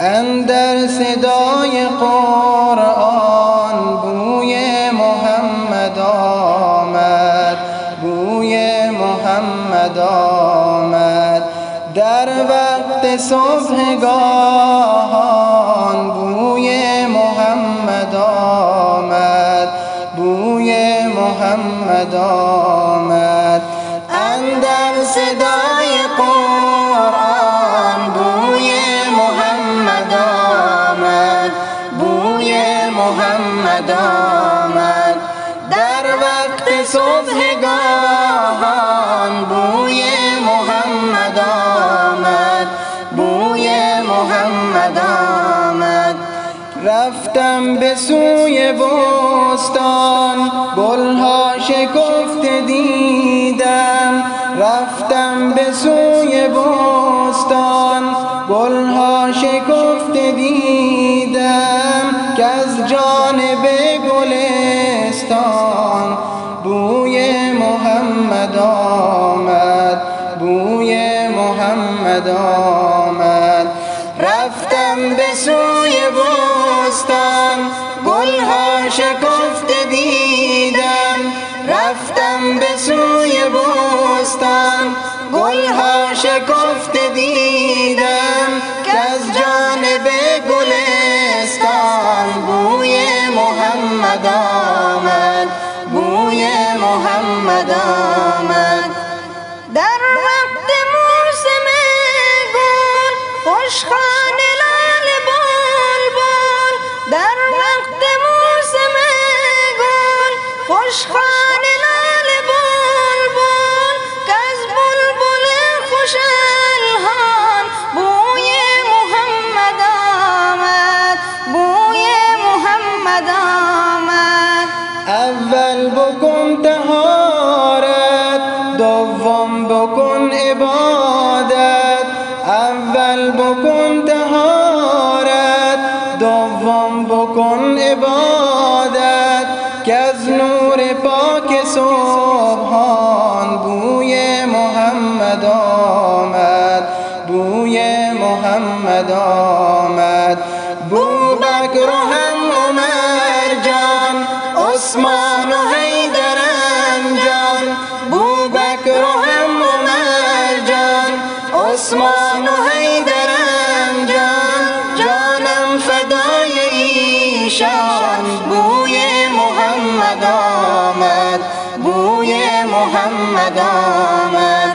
اندر صدای قرآن بوی محمد آمد بوی محمد آمد. در وقت صبحگاهان بوی محمد آمد بوی محمد آمد. اندر صدای قرآن محمد آمد. در وقت صبحگاهان بوی محمد آمد بوی محمد آمد. رفتم به سوی بستان گلها شکفته دیدم. رفتم به سوی بستان رفتم به سوی بستان گلها شکفته دیدم. رفتم به سوی بستان گلها شکفته دیدم. که از جانب گلستان بوی محمد آمد بوی محمد آمد. دوم بکن عبادت اول بکن تهارت دوم بکن عبادت که از نور پاک صبحان بوی محمد آمد بوی محمد آمد. بوبکر و هم عمر جان عثمان و عثمان و حیدرم جان جانم فدای ایشان. بوی محمد آمد بوی محمد آمد.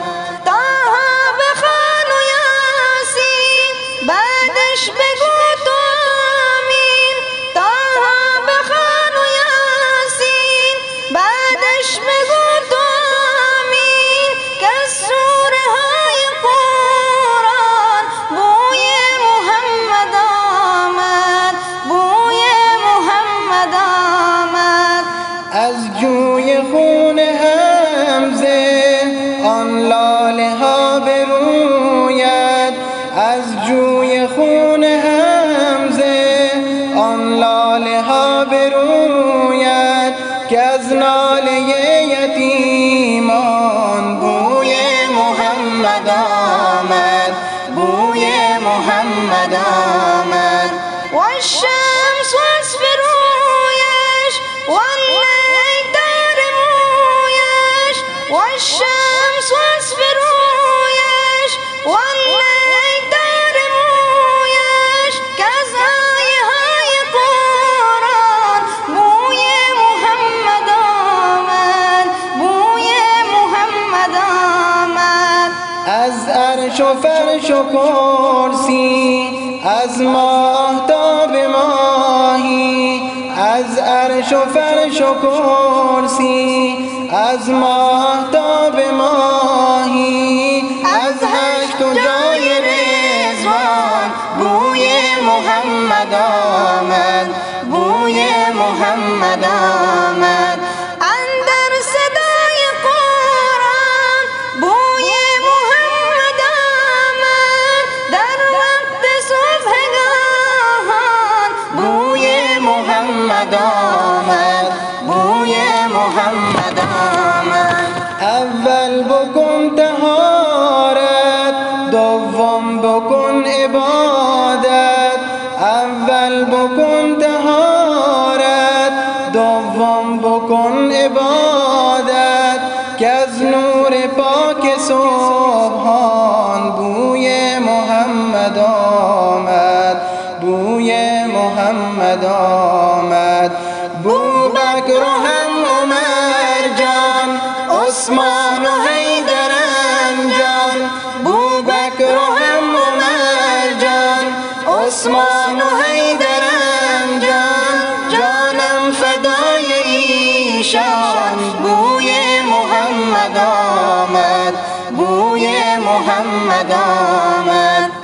از جوی خون حمزه آن لاله ها بروید که از ناله یتیمان عرش و فرش و کرسی از ماهتاب ماهی. از عرش و فرش و کرسی از ماهتاب ماهی. از هشت و جای رزوان بوی محمد محمد اول بکن تهارت دوم بکن عبادت. اول بکن تهارت دوم بکن عبادت. که از نور پاک صبحان بوی محمد آمد بوی محمد آمد. عثمان و جان. بو بکر هم عمر جان عثمان و حیدرم جان. جانم فدای ایشان. بوی محمد آمد. بوی محمد آمد.